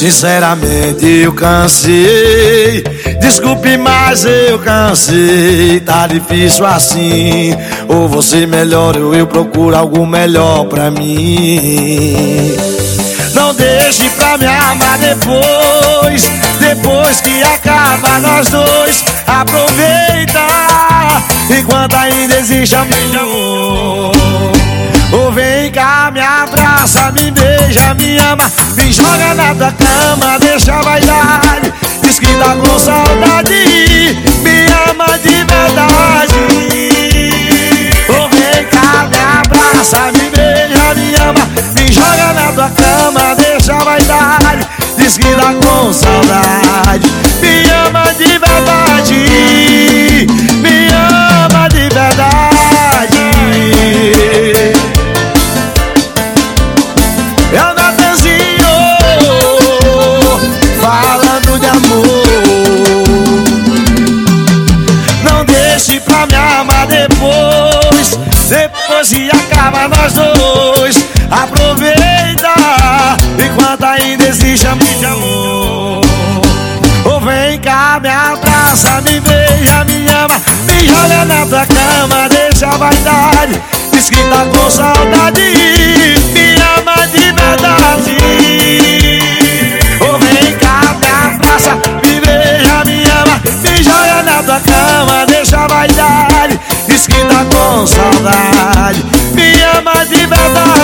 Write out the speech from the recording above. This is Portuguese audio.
Sinceramente eu cansei. Desculpe, mas eu cansei. Tá difícil assim. Ou você melhora ou eu procuro algo melhor pra mim. Não deixe pra me amar depois. Depois que acaba nós dois Aproveita. Enquanto ainda existe amor. Ou vem cá, me abraça, me beija, me ama Me joga na tua cama, deixa vaidade Diz que tá com saudade Me ama de verdade. Ou vem cá, me abraça, me beija, me ama Me joga na tua cama, deixa vaidade Diz que tá com saudade Me ama de verdade depois Depois que acaba nós dois Aproveita Enquanto ainda existe amor. Ou vem cá, me abraça, me beija, me ama Me joga na tua cama, deixa a vaidade Diz que tá com saudade com saudade. Me ama de verdade.